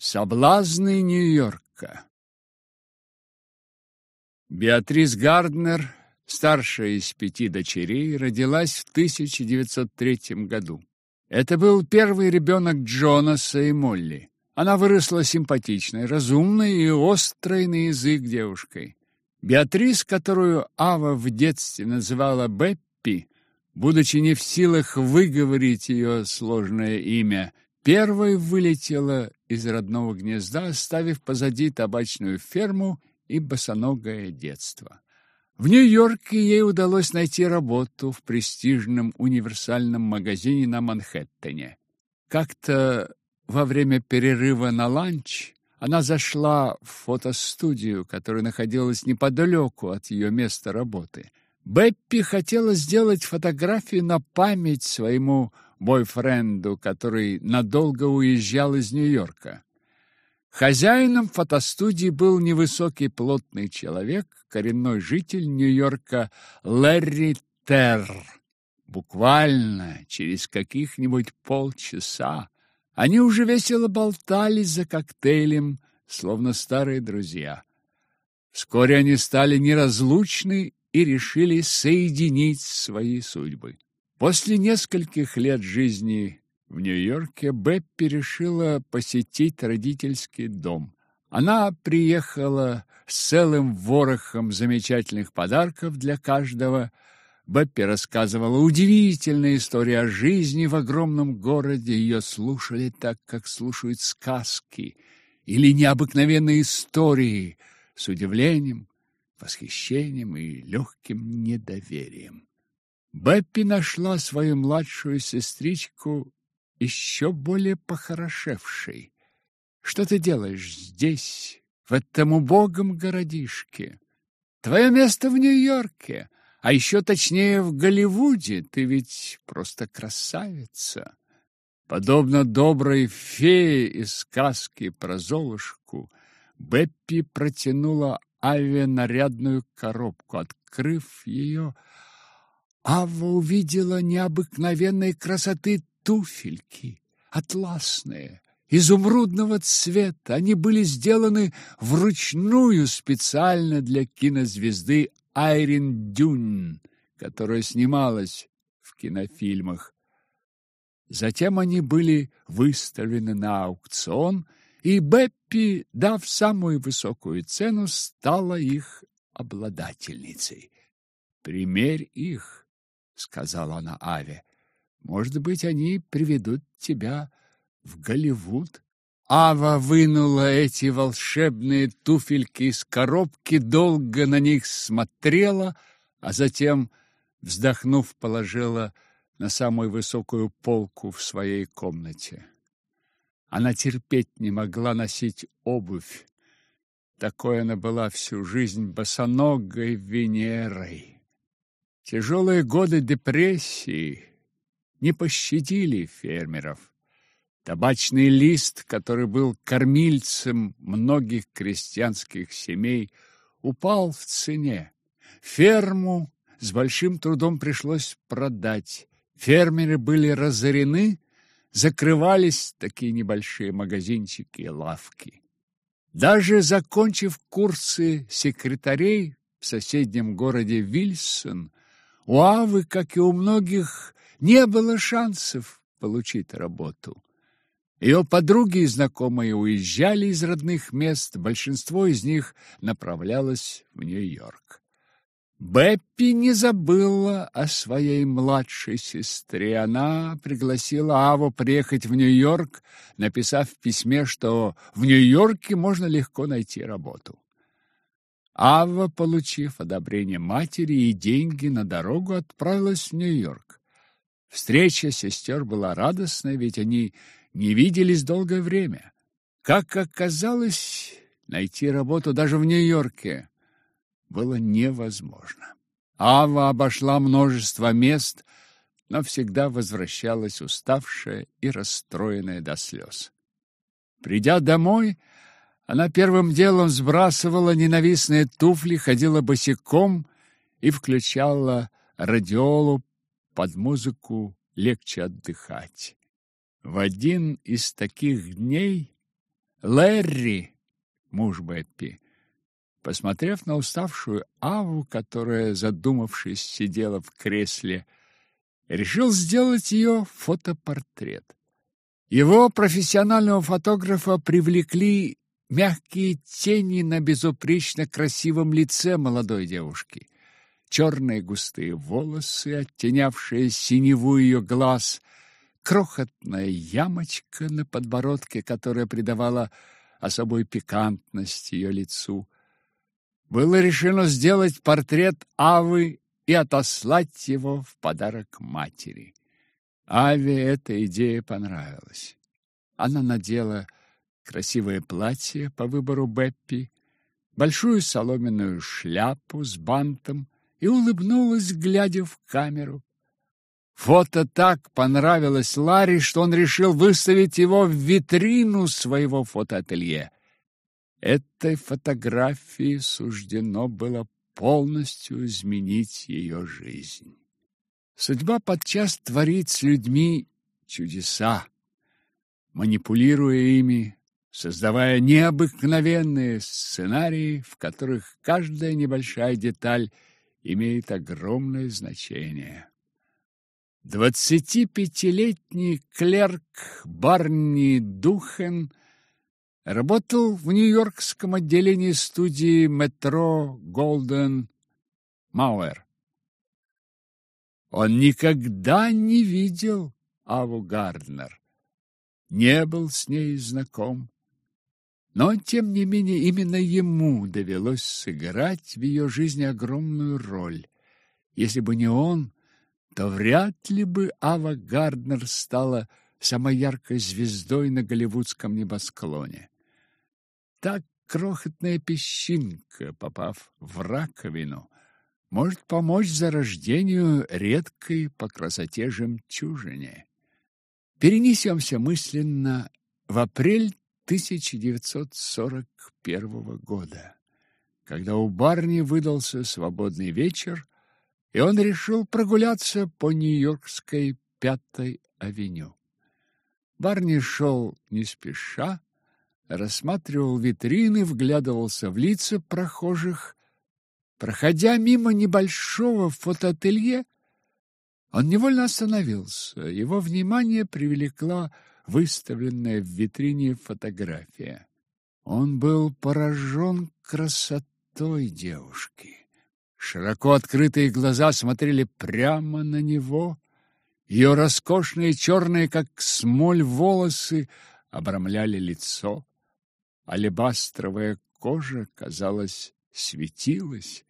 Соблазны Нью-Йорка Беатрис Гарднер, старшая из пяти дочерей, родилась в 1903 году. Это был первый ребенок Джонаса и Молли. Она выросла симпатичной, разумной и острой на язык девушкой. Беатрис, которую Ава в детстве называла Беппи, будучи не в силах выговорить ее сложное имя, первой вылетела из родного гнезда, оставив позади табачную ферму и босоногое детство. В Нью-Йорке ей удалось найти работу в престижном универсальном магазине на Манхэттене. Как-то во время перерыва на ланч она зашла в фотостудию, которая находилась неподалеку от ее места работы. Беппи хотела сделать фотографию на память своему бойфренду, который надолго уезжал из Нью-Йорка. Хозяином фотостудии был невысокий плотный человек, коренной житель Нью-Йорка Лэри Терр. Буквально через каких-нибудь полчаса они уже весело болтались за коктейлем, словно старые друзья. Вскоре они стали неразлучны и решили соединить свои судьбы. После нескольких лет жизни в Нью-Йорке Беппи решила посетить родительский дом. Она приехала с целым ворохом замечательных подарков для каждого. Беппи рассказывала удивительные истории о жизни в огромном городе. Ее слушали так, как слушают сказки или необыкновенные истории с удивлением, восхищением и легким недоверием. Беппи нашла свою младшую сестричку еще более похорошевшей. Что ты делаешь здесь, в этом убогом городишке? Твое место в Нью-Йорке, а еще точнее в Голливуде. Ты ведь просто красавица. Подобно доброй фее из сказки про Золушку, Беппи протянула Аве нарядную коробку. Открыв ее, Ава увидела необыкновенной красоты туфельки, атласные, изумрудного цвета. Они были сделаны вручную специально для кинозвезды Айрин Дюн, которая снималась в кинофильмах. Затем они были выставлены на аукцион, и Беппи, дав самую высокую цену, стала их обладательницей. «Примерь их», — сказала она Аве. Может быть, они приведут тебя в Голливуд. Ава вынула эти волшебные туфельки из коробки, долго на них смотрела, а затем, вздохнув, положила на самую высокую полку в своей комнате. Она терпеть не могла носить обувь. Такой она была всю жизнь босоногой Венерой. Тяжелые годы депрессии, не пощадили фермеров. Табачный лист, который был кормильцем многих крестьянских семей, упал в цене. Ферму с большим трудом пришлось продать. Фермеры были разорены, закрывались такие небольшие магазинчики и лавки. Даже закончив курсы секретарей в соседнем городе Вильсон, у Авы, как и у многих не было шансов получить работу. Ее подруги и знакомые уезжали из родных мест, большинство из них направлялось в Нью-Йорк. Беппи не забыла о своей младшей сестре. Она пригласила Аву приехать в Нью-Йорк, написав в письме, что в Нью-Йорке можно легко найти работу. Ава, получив одобрение матери и деньги на дорогу, отправилась в Нью-Йорк. Встреча сестер была радостной, ведь они не виделись долгое время. Как оказалось, найти работу даже в Нью-Йорке было невозможно. Ава обошла множество мест, но всегда возвращалась уставшая и расстроенная до слез. Придя домой, она первым делом сбрасывала ненавистные туфли, ходила босиком и включала радиолу под музыку легче отдыхать. В один из таких дней Лэри, муж Беппи, посмотрев на уставшую Аву, которая, задумавшись, сидела в кресле, решил сделать ее фотопортрет. Его профессионального фотографа привлекли мягкие тени на безупречно красивом лице молодой девушки. Черные густые волосы, оттенявшие синеву ее глаз, крохотная ямочка на подбородке, которая придавала особую пикантность ее лицу. Было решено сделать портрет Авы и отослать его в подарок матери. Аве эта идея понравилась. Она надела красивое платье по выбору Беппи, большую соломенную шляпу с бантом и улыбнулась, глядя в камеру. Фото так понравилось Ларри, что он решил выставить его в витрину своего фотоателье. Этой фотографии суждено было полностью изменить ее жизнь. Судьба подчас творит с людьми чудеса, манипулируя ими, создавая необыкновенные сценарии, в которых каждая небольшая деталь имеет огромное значение. Двадцатипятилетний клерк Барни Духен работал в нью-йоркском отделении студии метро Голден Мауэр. Он никогда не видел Аву Гарднер, не был с ней знаком. Но, тем не менее, именно ему довелось сыграть в ее жизни огромную роль. Если бы не он, то вряд ли бы Ава Гарднер стала самой яркой звездой на голливудском небосклоне. Так крохотная песчинка, попав в раковину, может помочь зарождению редкой по красоте жемчужине. Перенесемся мысленно в апрель 1941 года, когда у Барни выдался свободный вечер, и он решил прогуляться по Нью-Йоркской Пятой авеню. Барни шел не спеша, рассматривал витрины, вглядывался в лица прохожих Проходя мимо небольшого фотоателье, он невольно остановился. Его внимание привлекла выставленная в витрине фотография. Он был поражен красотой девушки. Широко открытые глаза смотрели прямо на него. Ее роскошные черные, как смоль, волосы обрамляли лицо. Алебастровая кожа, казалось, светилась.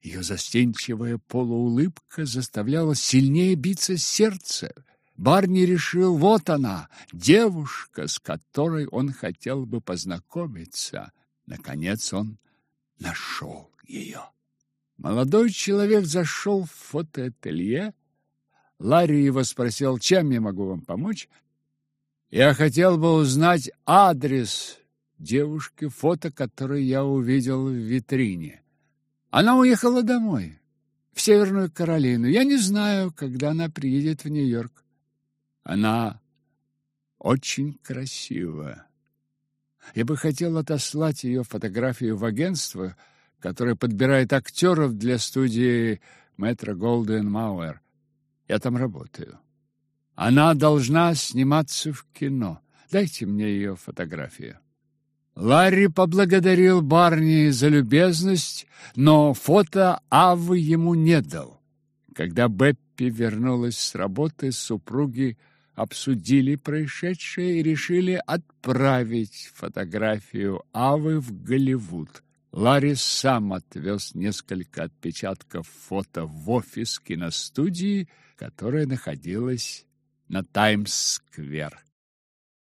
Ее застенчивая полуулыбка заставляла сильнее биться сердце. Барни решил, вот она, девушка, с которой он хотел бы познакомиться. Наконец он нашел ее. Молодой человек зашел в фотоателье. Ларри его спросил, чем я могу вам помочь? Я хотел бы узнать адрес девушки, фото которой я увидел в витрине. Она уехала домой, в Северную Каролину. Я не знаю, когда она приедет в Нью-Йорк. Она очень красивая. Я бы хотел отослать ее фотографию в агентство, которое подбирает актеров для студии Метро Голден Мауэр. Я там работаю. Она должна сниматься в кино. Дайте мне ее фотографию. Ларри поблагодарил Барни за любезность, но фото Авы ему не дал. Когда Беппи вернулась с работы, супруги обсудили происшедшее и решили отправить фотографию Авы в Голливуд. Ларри сам отвез несколько отпечатков фото в офис киностудии, которая находилась на Таймс-сквер.